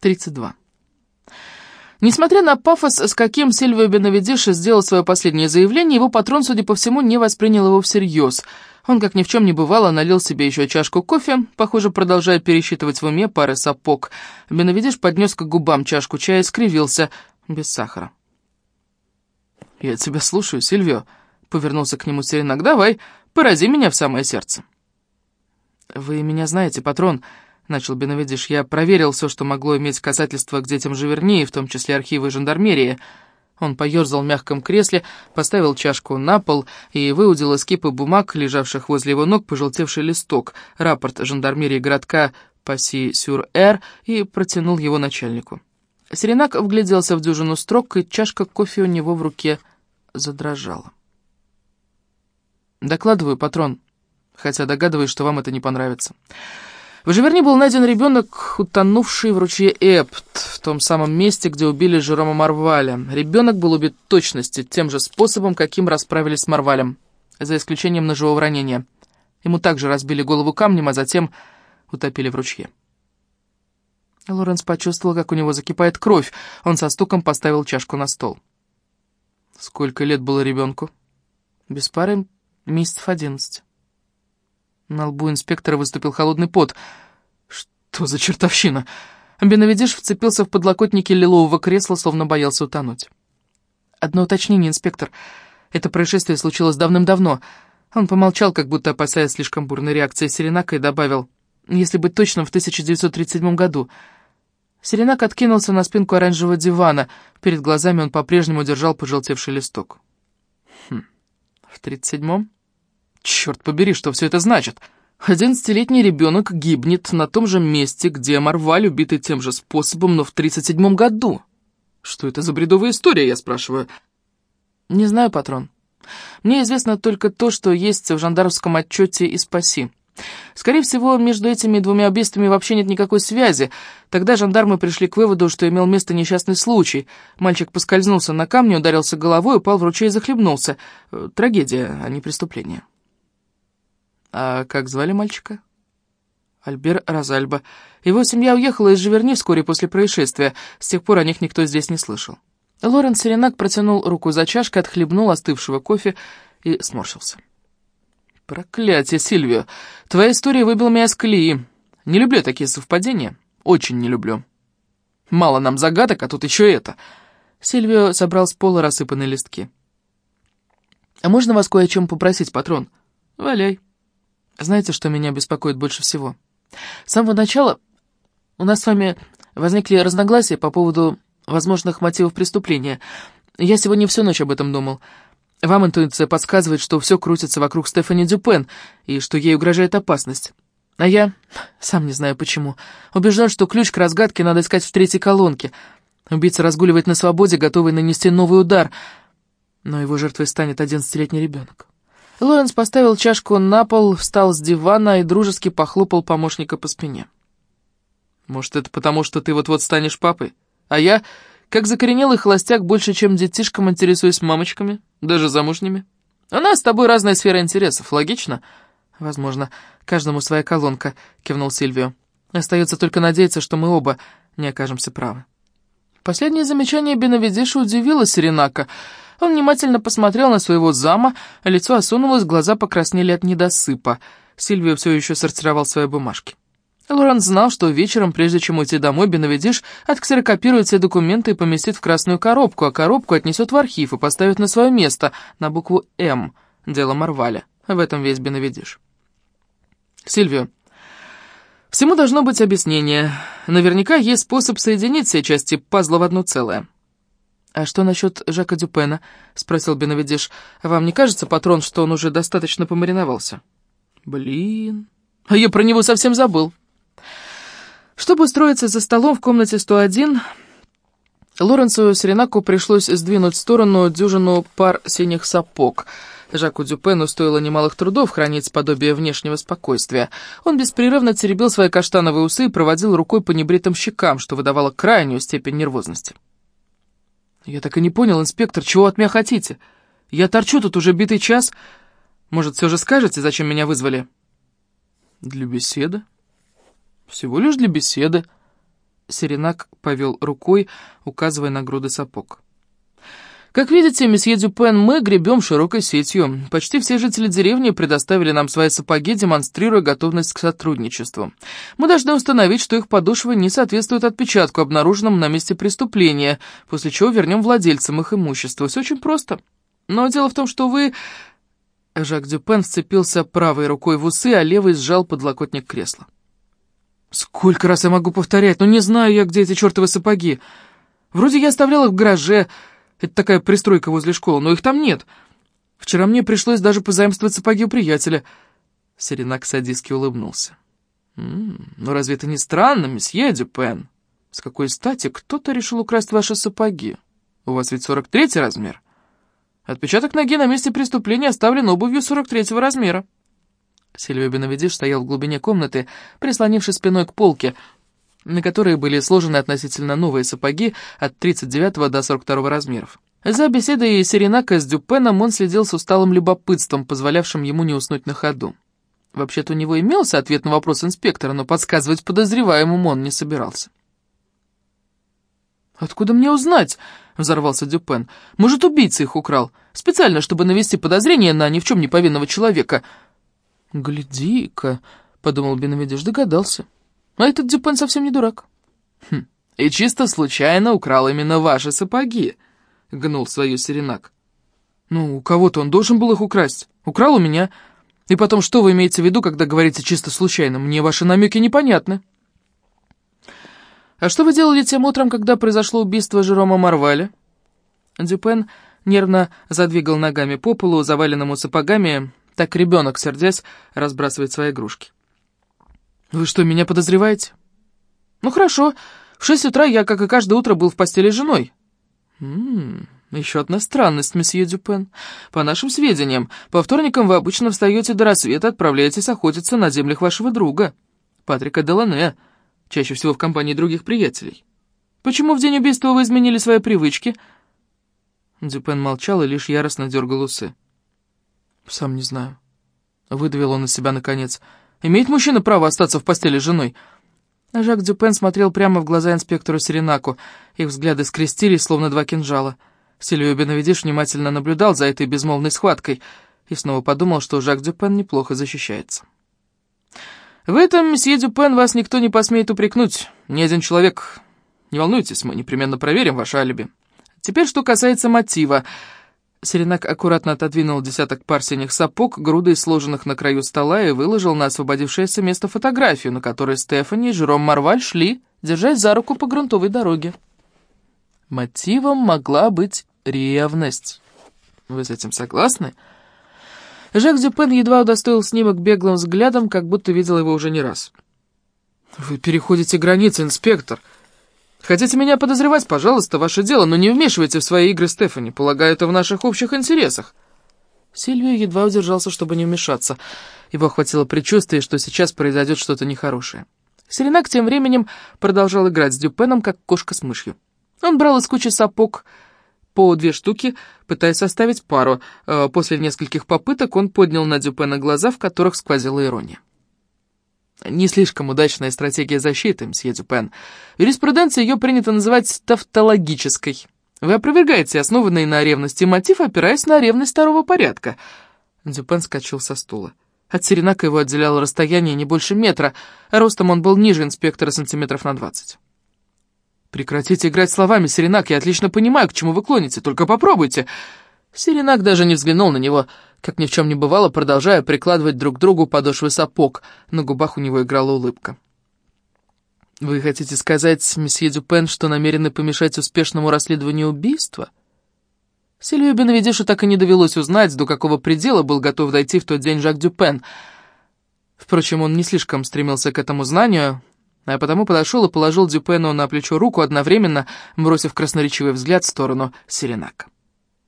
32. Несмотря на пафос, с каким Сильвио Бенавидиши сделал свое последнее заявление, его патрон, судя по всему, не воспринял его всерьез. Он, как ни в чем не бывало, налил себе еще чашку кофе, похоже, продолжая пересчитывать в уме пары сапог. Бенавидиш поднес к губам чашку чая и скривился, без сахара. «Я тебя слушаю, Сильвио», — повернулся к нему Серенак. «Давай, порази меня в самое сердце». «Вы меня знаете, патрон», начал Беновидиш, я проверил все, что могло иметь касательство к детям Живернии, в том числе архивы жандармерии. Он поерзал в мягком кресле, поставил чашку на пол и выудил из кипы бумаг, лежавших возле его ног, пожелтевший листок, рапорт жандармерии городка Пасси-Сюр-Эр, и протянул его начальнику. Серенак вгляделся в дюжину строк, и чашка кофе у него в руке задрожала. «Докладываю, патрон, хотя догадываюсь, что вам это не понравится». В Живерни был найден ребенок, утонувший в ручье Эпт, в том самом месте, где убили Жерома Марваля. Ребенок был убит точности, тем же способом, каким расправились с Марвалем, за исключением ножевого ранения. Ему также разбили голову камнем, а затем утопили в ручье. Лоренс почувствовал, как у него закипает кровь. Он со стуком поставил чашку на стол. Сколько лет было ребенку? Без пары месяцев одиннадцать. На лбу инспектора выступил холодный пот. «Что за чертовщина?» Беновидиш вцепился в подлокотники лилового кресла, словно боялся утонуть. «Одно уточнение, инспектор. Это происшествие случилось давным-давно». Он помолчал, как будто опасаясь слишком бурной реакции Серенака, и добавил, «Если быть точным, в 1937 году». Серенак откинулся на спинку оранжевого дивана. Перед глазами он по-прежнему держал пожелтевший листок. «Хм, в 37-м?» Черт побери, что все это значит? Одиннадцатилетний ребенок гибнет на том же месте, где Марваль, убитый тем же способом, но в тридцать седьмом году. Что это за бредовая история, я спрашиваю? Не знаю, патрон. Мне известно только то, что есть в жандармском отчете и спаси. Скорее всего, между этими двумя убийствами вообще нет никакой связи. Тогда жандармы пришли к выводу, что имел место несчастный случай. Мальчик поскользнулся на камне, ударился головой, упал в ручей и захлебнулся. Э, трагедия, а не преступление. «А как звали мальчика?» Альбер Розальба. Его семья уехала из Живерни вскоре после происшествия. С тех пор о них никто здесь не слышал. Лорен Серенак протянул руку за чашкой, отхлебнул остывшего кофе и сморщился. «Проклятие, Сильвио! Твоя история выбила меня с колеи. Не люблю такие совпадения. Очень не люблю. Мало нам загадок, а тут еще это». Сильвио собрал с пола рассыпанные листки. «А можно вас кое о чем попросить, патрон?» «Валяй». Знаете, что меня беспокоит больше всего? С самого начала у нас с вами возникли разногласия по поводу возможных мотивов преступления. Я сегодня всю ночь об этом думал. Вам интуиция подсказывает, что все крутится вокруг Стефани Дюпен, и что ей угрожает опасность. А я, сам не знаю почему, убежден, что ключ к разгадке надо искать в третьей колонке. Убийца разгуливает на свободе, готовый нанести новый удар, но его жертвой станет одиннадцатилетний ребенок. Лоренс поставил чашку на пол, встал с дивана и дружески похлопал помощника по спине. «Может, это потому, что ты вот-вот станешь папой? А я, как закоренелый холостяк, больше, чем детишкам интересуюсь мамочками, даже замужними? У нас с тобой разная сфера интересов, логично?» «Возможно, каждому своя колонка», — кивнул Сильвио. «Остается только надеяться, что мы оба не окажемся правы». Последнее замечание Бенавидиша удивило Серенака — он внимательно посмотрел на своего зама, лицо осунулось, глаза покраснели от недосыпа. Сильвио все еще сортировал свои бумажки. Лорен знал, что вечером, прежде чем уйти домой, Беновидиш отксерокопирует все документы и поместит в красную коробку, а коробку отнесет в архив и поставит на свое место, на букву «М», дело Марваля. В этом весь Беновидиш. Сильвио, всему должно быть объяснение. Наверняка есть способ соединить все части пазла в одно целое. «А что насчет Жака Дюпена?» — спросил Беновидиш. «Вам не кажется, патрон, что он уже достаточно помариновался?» «Блин, а я про него совсем забыл». Чтобы устроиться за столом в комнате 101, Лоренцу Серенаку пришлось сдвинуть в сторону дюжину пар синих сапог. Жаку Дюпену стоило немалых трудов хранить подобие внешнего спокойствия. Он беспрерывно теребил свои каштановые усы и проводил рукой по небритым щекам, что выдавало крайнюю степень нервозности. «Я так и не понял, инспектор, чего от меня хотите? Я торчу тут уже битый час. Может, все же скажете, зачем меня вызвали?» «Для беседы. Всего лишь для беседы». Серенак повел рукой, указывая на груды сапог. Как видите, месье Дюпен, мы гребем широкой сетью. Почти все жители деревни предоставили нам свои сапоги, демонстрируя готовность к сотрудничеству. Мы должны установить, что их подошвы не соответствуют отпечатку, обнаруженному на месте преступления, после чего вернем владельцам их имущество. Все очень просто. Но дело в том, что вы... Жак Дюпен вцепился правой рукой в усы, а левой сжал подлокотник кресла. «Сколько раз я могу повторять? Ну не знаю я, где эти чертовы сапоги. Вроде я оставлял их в гараже, это такая пристройка возле школы, но их там нет. Вчера мне пришлось даже позаимствовать сапоги у приятеля». Серенак садистски улыбнулся. «М -м, «Ну разве это не странно, месье Дюпен? С какой стати кто-то решил украсть ваши сапоги? У вас ведь 43-й размер. Отпечаток ноги на месте преступления оставлен обувью 43-го размера». Сильвия Беновидиш стоял в глубине комнаты, прислонившись спиной к полке, на которой были сложены относительно новые сапоги от 39 до 42 размеров. За беседой Серенака с Дюпеном он следил с усталым любопытством, позволявшим ему не уснуть на ходу. Вообще-то у него имелся ответ на вопрос инспектора, но подсказывать подозреваемому он не собирался. «Откуда мне узнать?» — взорвался Дюпен. «Может, убийца их украл? Специально, чтобы навести подозрение на ни в чем не повинного человека». «Гляди-ка», — подумал Бенавидиш, догадался. А этот Дюпен совсем не дурак. Хм, и чисто случайно украл именно ваши сапоги, гнул свою серенак. Ну, у кого-то он должен был их украсть. Украл у меня. И потом, что вы имеете в виду, когда говорите чисто случайно? Мне ваши намеки непонятны. А что вы делали тем утром, когда произошло убийство Жерома Марваля? Дюпен нервно задвигал ногами по полу, заваленному сапогами, так ребенок, сердясь, разбрасывает свои игрушки. «Вы что, меня подозреваете?» «Ну хорошо, в шесть утра я, как и каждое утро, был в постели с женой». «Ммм, еще одна странность, месье Дюпен. По нашим сведениям, по вторникам вы обычно встаете до рассвета отправляетесь охотиться на землях вашего друга, Патрика Делане, чаще всего в компании других приятелей. Почему в день убийства вы изменили свои привычки?» Дюпен молчал и лишь яростно дергал усы. «Сам не знаю». Выдавил он из себя наконец. Имеет мужчина право остаться в постели с женой?» Жак Дюпен смотрел прямо в глаза инспектору Серенаку. Их взгляды скрестились, словно два кинжала. Сильвио Беновидиш внимательно наблюдал за этой безмолвной схваткой и снова подумал, что Жак Дюпен неплохо защищается. «В этом, месье Дюпен, вас никто не посмеет упрекнуть. Ни один человек. Не волнуйтесь, мы непременно проверим ваше алиби. Теперь, что касается мотива...» Серенак аккуратно отодвинул десяток пар синих сапог, грудой сложенных на краю стола, и выложил на освободившееся место фотографию, на которой Стефани и Жером Марваль шли, держась за руку по грунтовой дороге. Мотивом могла быть ревность. Вы с этим согласны? Жак Дюпен едва удостоил снимок беглым взглядом, как будто видел его уже не раз. «Вы переходите границы, инспектор», Хотите меня подозревать, пожалуйста, ваше дело, но не вмешивайте в свои игры Стефани. Полагаю, это в наших общих интересах». Сильвия едва удержался, чтобы не вмешаться. Его охватило предчувствие, что сейчас произойдет что-то нехорошее. Селенак тем временем продолжал играть с Дюпеном, как кошка с мышью. Он брал из кучи сапог по две штуки, пытаясь составить пару. Э, после нескольких попыток он поднял на Дюпена глаза, в которых сквозила ирония. Не слишком удачная стратегия защиты, мсье Дюпен. В юриспруденции ее принято называть тавтологической. Вы опровергаете основанный на ревности мотив, опираясь на ревность второго порядка. Дюпен скачал со стула. От Серенака его отделяло расстояние не больше метра, а ростом он был ниже инспектора сантиметров на двадцать. «Прекратите играть словами, Серенак, я отлично понимаю, к чему вы клоните, только попробуйте!» Серенак даже не взглянул на него, как ни в чем не бывало, продолжая прикладывать друг к другу подошвы сапог. На губах у него играла улыбка. «Вы хотите сказать, месье Дюпен, что намерены помешать успешному расследованию убийства?» Сильвию Бенавидишу так и не довелось узнать, до какого предела был готов дойти в тот день Жак Дюпен. Впрочем, он не слишком стремился к этому знанию, а потому подошел и положил Дюпену на плечо руку, одновременно бросив красноречивый взгляд в сторону Серенака.